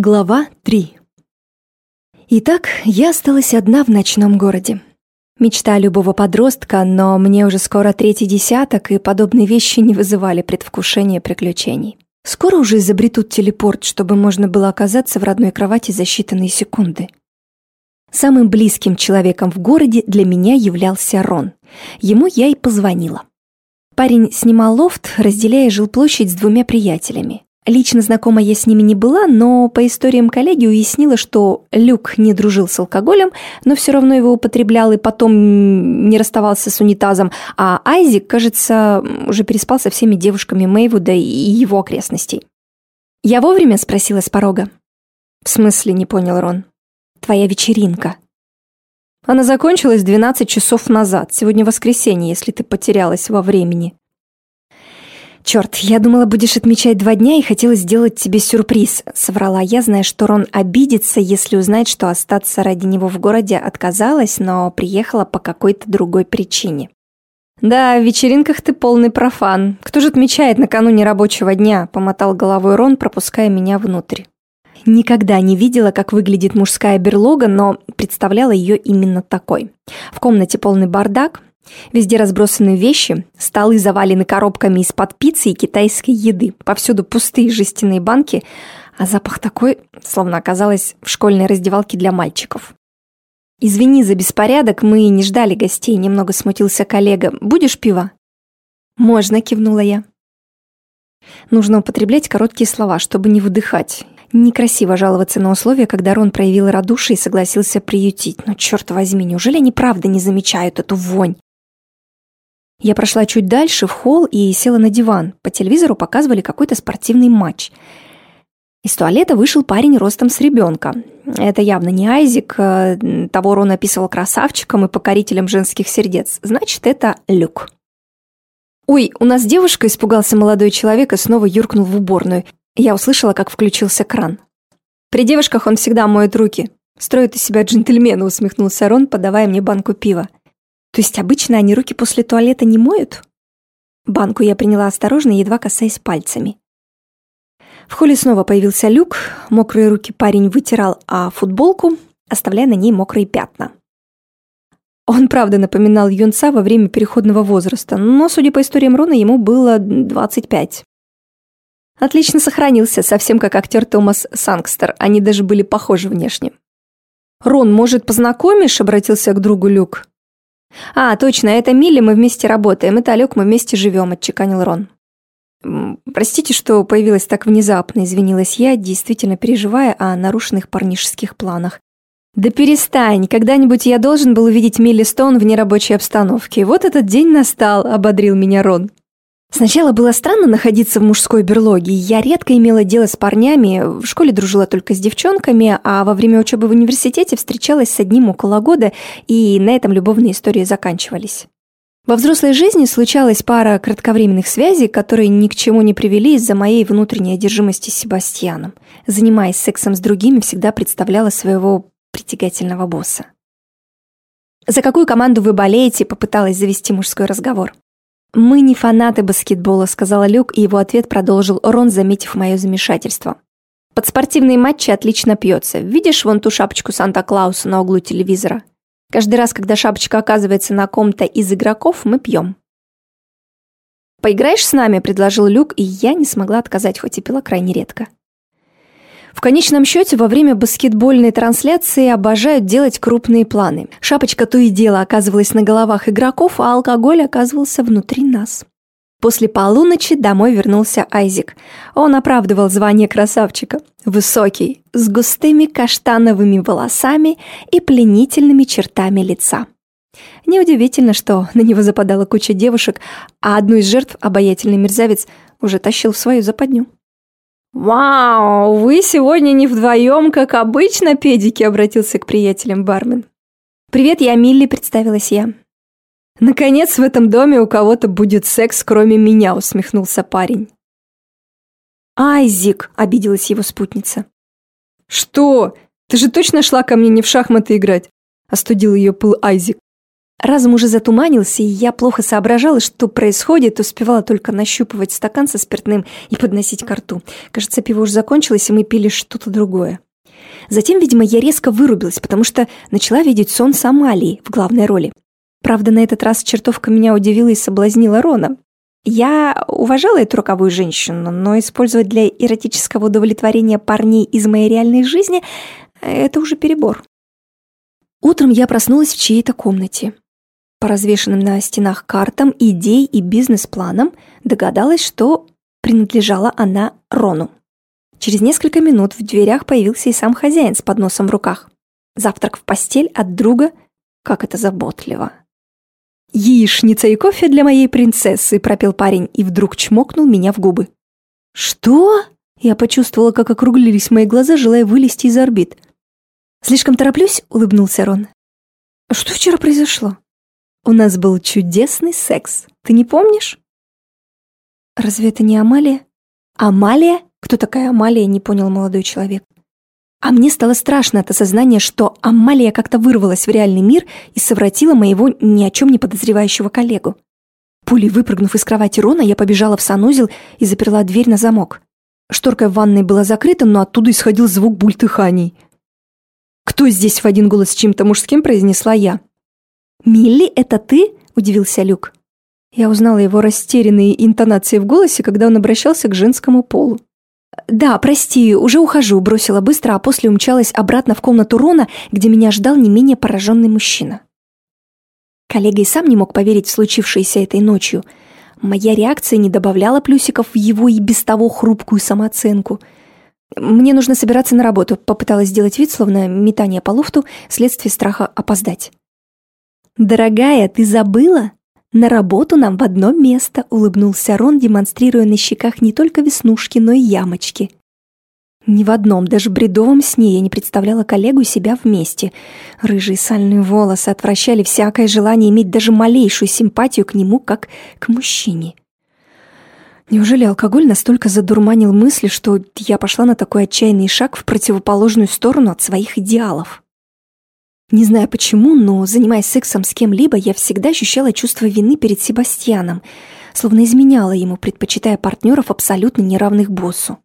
Глава 3 Итак, я осталась одна в ночном городе. Мечта любого подростка, но мне уже скоро третий десяток, и подобные вещи не вызывали предвкушения приключений. Скоро уже изобретут телепорт, чтобы можно было оказаться в родной кровати за считанные секунды. Самым близким человеком в городе для меня являлся Рон. Ему я и позвонила. Парень снимал лофт, разделяя жилплощадь с двумя приятелями. Лично знакома я с ними не была, но по историям коллеги уяснила, что Люк не дружил с алкоголем, но все равно его употреблял и потом не расставался с унитазом, а Айзик, кажется, уже переспал со всеми девушками Мэйвуда и его окрестностей. «Я вовремя?» – спросила с порога. «В смысле?» – не понял Рон. «Твоя вечеринка». Она закончилась 12 часов назад. Сегодня воскресенье, если ты потерялась во времени. «Черт, я думала, будешь отмечать два дня и хотела сделать тебе сюрприз», — соврала я, зная, что Рон обидится, если узнает, что остаться ради него в городе отказалась, но приехала по какой-то другой причине. «Да, в вечеринках ты полный профан. Кто же отмечает накануне рабочего дня?» — помотал головой Рон, пропуская меня внутрь. Никогда не видела, как выглядит мужская берлога, но представляла ее именно такой. В комнате полный бардак, Везде разбросаны вещи, столы завалены коробками из-под пиццы и китайской еды, повсюду пустые жестяные банки, а запах такой, словно оказалось в школьной раздевалке для мальчиков. «Извини за беспорядок, мы не ждали гостей», — немного смутился коллега. «Будешь пива?» «Можно», — кивнула я. Нужно употреблять короткие слова, чтобы не выдыхать. Некрасиво жаловаться на условия, когда Рон проявил радушие и согласился приютить. Но черт возьми, неужели они правда не замечают эту вонь? Я прошла чуть дальше, в холл, и села на диван. По телевизору показывали какой-то спортивный матч. Из туалета вышел парень ростом с ребенка. Это явно не Айзик, э, того Рон описывал красавчиком и покорителем женских сердец. Значит, это Люк. «Ой, у нас девушка», — испугался молодой человек и снова юркнул в уборную. Я услышала, как включился кран. «При девушках он всегда моет руки. Строит из себя джентльмена», — усмехнулся Рон, подавая мне банку пива. То есть обычно они руки после туалета не моют? Банку я приняла осторожно, едва касаясь пальцами. В холле снова появился люк, мокрые руки парень вытирал, а футболку, оставляя на ней мокрые пятна. Он правда напоминал юнца во время переходного возраста, но, судя по историям Рона, ему было 25. Отлично сохранился, совсем как актер Томас Сангстер, они даже были похожи внешне. «Рон, может, познакомишь?» – обратился к другу Люк. «А, точно, это Милли, мы вместе работаем, это Олег, мы вместе живем», – отчеканил Рон. «Простите, что появилась так внезапно», – извинилась я, действительно переживая о нарушенных парнишеских планах. «Да перестань, когда-нибудь я должен был увидеть Милли Стоун в нерабочей обстановке. Вот этот день настал», – ободрил меня Рон. Сначала было странно находиться в мужской берлоге. Я редко имела дело с парнями, в школе дружила только с девчонками, а во время учебы в университете встречалась с одним около года, и на этом любовные истории заканчивались. Во взрослой жизни случалась пара кратковременных связей, которые ни к чему не привели из-за моей внутренней одержимости Себастьяном. Занимаясь сексом с другими, всегда представляла своего притягательного босса. «За какую команду вы болеете?» – попыталась завести мужской разговор. «Мы не фанаты баскетбола», — сказала Люк, и его ответ продолжил Рон, заметив мое замешательство. «Под спортивные матчи отлично пьется. Видишь вон ту шапочку Санта-Клауса на углу телевизора? Каждый раз, когда шапочка оказывается на ком-то из игроков, мы пьем». «Поиграешь с нами?» – предложил Люк, и я не смогла отказать, хоть и пила крайне редко. В конечном счете, во время баскетбольной трансляции обожают делать крупные планы. Шапочка то и дело оказывалась на головах игроков, а алкоголь оказывался внутри нас. После полуночи домой вернулся Айзик. Он оправдывал звание красавчика. Высокий, с густыми каштановыми волосами и пленительными чертами лица. Неудивительно, что на него западала куча девушек, а одну из жертв обаятельный мерзавец уже тащил в свою западню. «Вау, вы сегодня не вдвоем, как обычно, педики», — обратился к приятелям бармен. «Привет, я Милли», — представилась я. «Наконец в этом доме у кого-то будет секс, кроме меня», — усмехнулся парень. «Айзик», — обиделась его спутница. «Что? Ты же точно шла ко мне не в шахматы играть?» — остудил ее пыл Айзик. Разум уже затуманился, и я плохо соображала, что происходит, успевала только нащупывать стакан со спиртным и подносить ко рту. Кажется, пиво уже закончилось, и мы пили что-то другое. Затем, видимо, я резко вырубилась, потому что начала видеть сон с Амалией в главной роли. Правда, на этот раз чертовка меня удивила и соблазнила Рона. Я уважала эту роковую женщину, но использовать для эротического удовлетворения парней из моей реальной жизни – это уже перебор. Утром я проснулась в чьей-то комнате. По развешенным на стенах картам, идей и бизнес-планам догадалась, что принадлежала она Рону. Через несколько минут в дверях появился и сам хозяин с подносом в руках. Завтрак в постель от друга, как это заботливо. «Яичница и кофе для моей принцессы», — пропел парень и вдруг чмокнул меня в губы. «Что?» Я почувствовала, как округлились мои глаза, желая вылезти из орбит. «Слишком тороплюсь?» — улыбнулся Рон. «Что вчера произошло?» «У нас был чудесный секс. Ты не помнишь?» «Разве это не Амалия?» «Амалия? Кто такая Амалия?» — не понял молодой человек. А мне стало страшно от осознания, что Амалия как-то вырвалась в реальный мир и совратила моего ни о чем не подозревающего коллегу. Пулей выпрыгнув из кровати Рона, я побежала в санузел и заперла дверь на замок. Шторка в ванной была закрыта, но оттуда исходил звук бультыханий. «Кто здесь?» — в один голос с чем-то мужским произнесла я. «Милли, это ты?» — удивился Люк. Я узнала его растерянные интонации в голосе, когда он обращался к женскому полу. «Да, прости, уже ухожу», — бросила быстро, а после умчалась обратно в комнату Рона, где меня ждал не менее пораженный мужчина. Коллега и сам не мог поверить в случившееся этой ночью. Моя реакция не добавляла плюсиков в его и без того хрупкую самооценку. «Мне нужно собираться на работу», — попыталась сделать вид, словно метание по луфту, вследствие страха опоздать. «Дорогая, ты забыла?» «На работу нам в одно место», — улыбнулся Рон, демонстрируя на щеках не только веснушки, но и ямочки. Ни в одном, даже бредовом сне я не представляла коллегу и себя вместе. Рыжие сальные волосы отвращали всякое желание иметь даже малейшую симпатию к нему, как к мужчине. Неужели алкоголь настолько задурманил мысли, что я пошла на такой отчаянный шаг в противоположную сторону от своих идеалов? Не знаю почему, но, занимаясь сексом с кем-либо, я всегда ощущала чувство вины перед Себастьяном, словно изменяла ему, предпочитая партнеров абсолютно неравных боссу.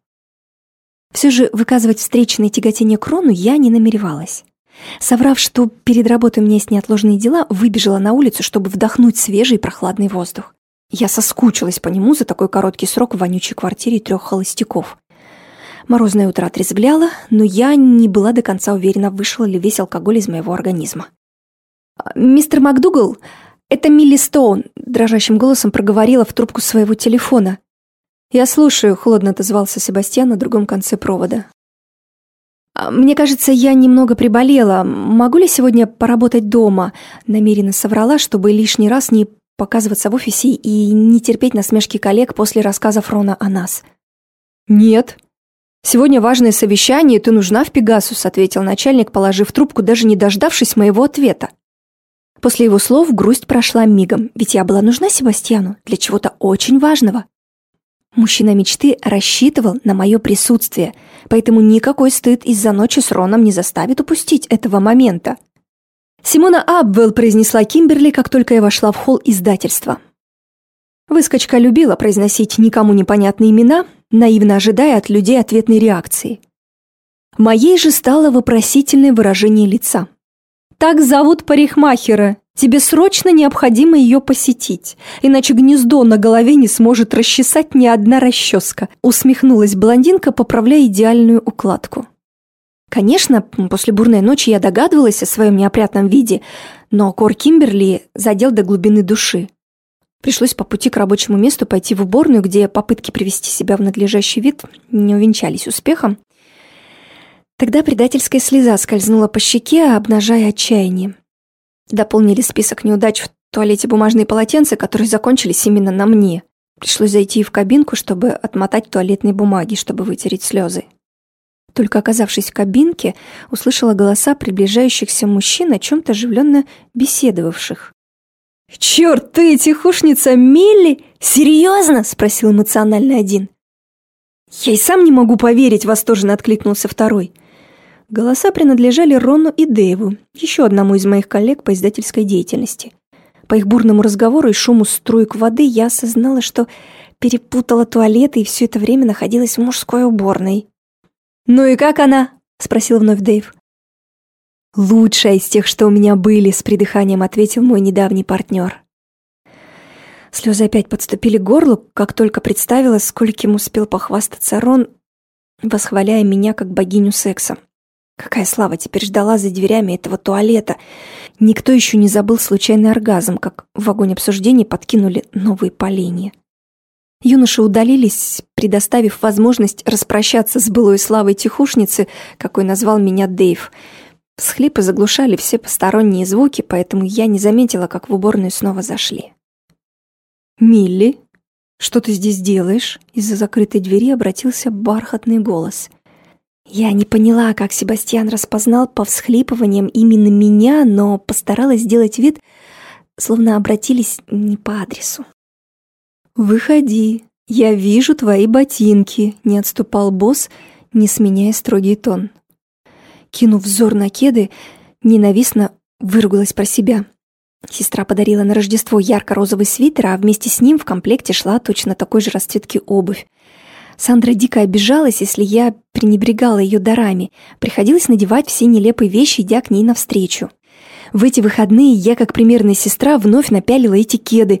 Все же выказывать встречное тяготение к Рону я не намеревалась. Соврав, что перед работой у меня есть неотложные дела, выбежала на улицу, чтобы вдохнуть свежий прохладный воздух. Я соскучилась по нему за такой короткий срок в вонючей квартире трех холостяков. Морозное утро отрезвляло, но я не была до конца уверена, вышел ли весь алкоголь из моего организма. «Мистер МакДугал, это Милли Стоун», — дрожащим голосом проговорила в трубку своего телефона. «Я слушаю», — холодно отозвался Себастьян на другом конце провода. «А, «Мне кажется, я немного приболела. Могу ли сегодня поработать дома?» Намеренно соврала, чтобы лишний раз не показываться в офисе и не терпеть насмешки коллег после рассказов Рона о нас. «Нет», «Сегодня важное совещание, ты нужна в Пегасус», ответил начальник, положив трубку, даже не дождавшись моего ответа. После его слов грусть прошла мигом, ведь я была нужна Себастьяну для чего-то очень важного. Мужчина мечты рассчитывал на мое присутствие, поэтому никакой стыд из-за ночи с Роном не заставит упустить этого момента. Симона Абвелл произнесла Кимберли, как только я вошла в холл издательства. Выскочка любила произносить никому непонятные имена, наивно ожидая от людей ответной реакции. Моей же стало вопросительное выражение лица. «Так зовут парикмахера. Тебе срочно необходимо ее посетить, иначе гнездо на голове не сможет расчесать ни одна расческа», усмехнулась блондинка, поправляя идеальную укладку. Конечно, после бурной ночи я догадывалась о своем неопрятном виде, но Кор Кимберли задел до глубины души. Пришлось по пути к рабочему месту пойти в уборную, где попытки привести себя в надлежащий вид не увенчались успехом. Тогда предательская слеза скользнула по щеке, обнажая отчаяние. Дополнили список неудач в туалете бумажные полотенца, которые закончились именно на мне. Пришлось зайти в кабинку, чтобы отмотать туалетные бумаги, чтобы вытереть слезы. Только оказавшись в кабинке, услышала голоса приближающихся мужчин, о чем-то оживленно беседовавших. «Черт, ты тихушница Милли? Серьезно?» – спросил эмоционально один. «Я и сам не могу поверить», – восторженно откликнулся второй. Голоса принадлежали Рону и Дэйву, еще одному из моих коллег по издательской деятельности. По их бурному разговору и шуму струек воды я осознала, что перепутала туалеты и все это время находилась в мужской уборной. «Ну и как она?» — спросил вновь Дэйв. «Лучшая из тех, что у меня были», — с придыханием ответил мой недавний партнер. Слезы опять подступили к горлу, как только представила, скольким успел похвастаться Рон, восхваляя меня как богиню секса. Какая слава теперь ждала за дверями этого туалета. Никто еще не забыл случайный оргазм, как в огонь обсуждений подкинули новые поленья. Юноши удалились, предоставив возможность распрощаться с былой славой тихушницы, какой назвал меня Дэйв. Всхлипы заглушали все посторонние звуки, поэтому я не заметила, как в уборную снова зашли. «Милли, что ты здесь делаешь?» Из-за закрытой двери обратился бархатный голос. Я не поняла, как Себастьян распознал по всхлипываниям именно меня, но постаралась сделать вид, словно обратились не по адресу. «Выходи, я вижу твои ботинки», — не отступал босс, не сменяя строгий тон. Кинув взор на кеды, ненавистно выругалась про себя. Сестра подарила на Рождество ярко-розовый свитер, а вместе с ним в комплекте шла точно такой же расцветки обувь. Сандра дико обижалась, если я пренебрегала ее дарами. Приходилось надевать все нелепые вещи, идя к ней навстречу. В эти выходные я, как примерная сестра, вновь напялила эти кеды,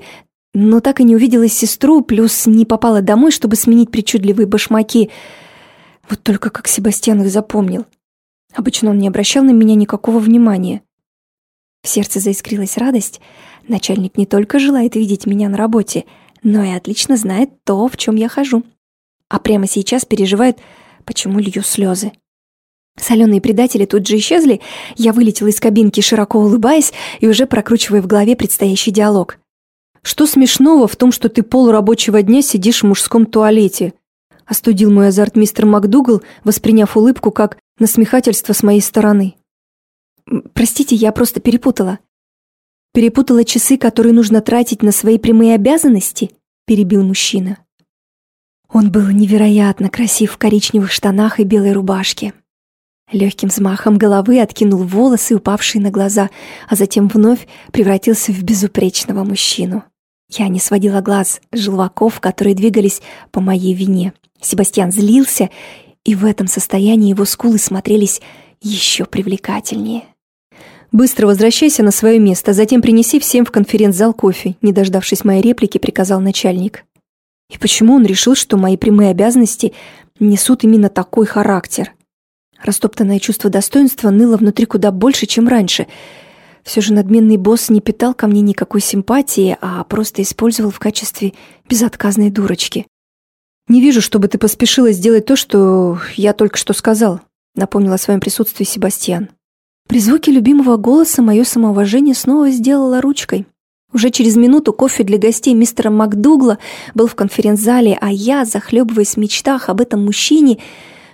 но так и не увидела сестру, плюс не попала домой, чтобы сменить причудливые башмаки. Вот только как Себастьян их запомнил. Обычно он не обращал на меня никакого внимания. В сердце заискрилась радость. Начальник не только желает видеть меня на работе, но и отлично знает то, в чем я хожу. А прямо сейчас переживает, почему лью слезы. Соленые предатели тут же исчезли, я вылетела из кабинки, широко улыбаясь и уже прокручивая в голове предстоящий диалог. «Что смешного в том, что ты полурабочего дня сидишь в мужском туалете?» Остудил мой азарт мистер МакДугал, восприняв улыбку как насмехательство с моей стороны. Простите, я просто перепутала. Перепутала часы, которые нужно тратить на свои прямые обязанности? Перебил мужчина. Он был невероятно красив в коричневых штанах и белой рубашке. Легким взмахом головы откинул волосы, упавшие на глаза, а затем вновь превратился в безупречного мужчину. Я не сводила глаз желваков, которые двигались по моей вине. Себастьян злился, и в этом состоянии его скулы смотрелись еще привлекательнее. «Быстро возвращайся на свое место, затем принеси всем в конференц-зал кофе», не дождавшись моей реплики, приказал начальник. И почему он решил, что мои прямые обязанности несут именно такой характер? Растоптанное чувство достоинства ныло внутри куда больше, чем раньше. Все же надменный босс не питал ко мне никакой симпатии, а просто использовал в качестве безотказной дурочки. «Не вижу, чтобы ты поспешила сделать то, что я только что сказал», напомнил о своем присутствии Себастьян. При звуке любимого голоса мое самоуважение снова сделало ручкой. Уже через минуту кофе для гостей мистера МакДугла был в конференц-зале, а я, захлебываясь в мечтах об этом мужчине,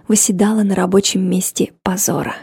восседала на рабочем месте позора.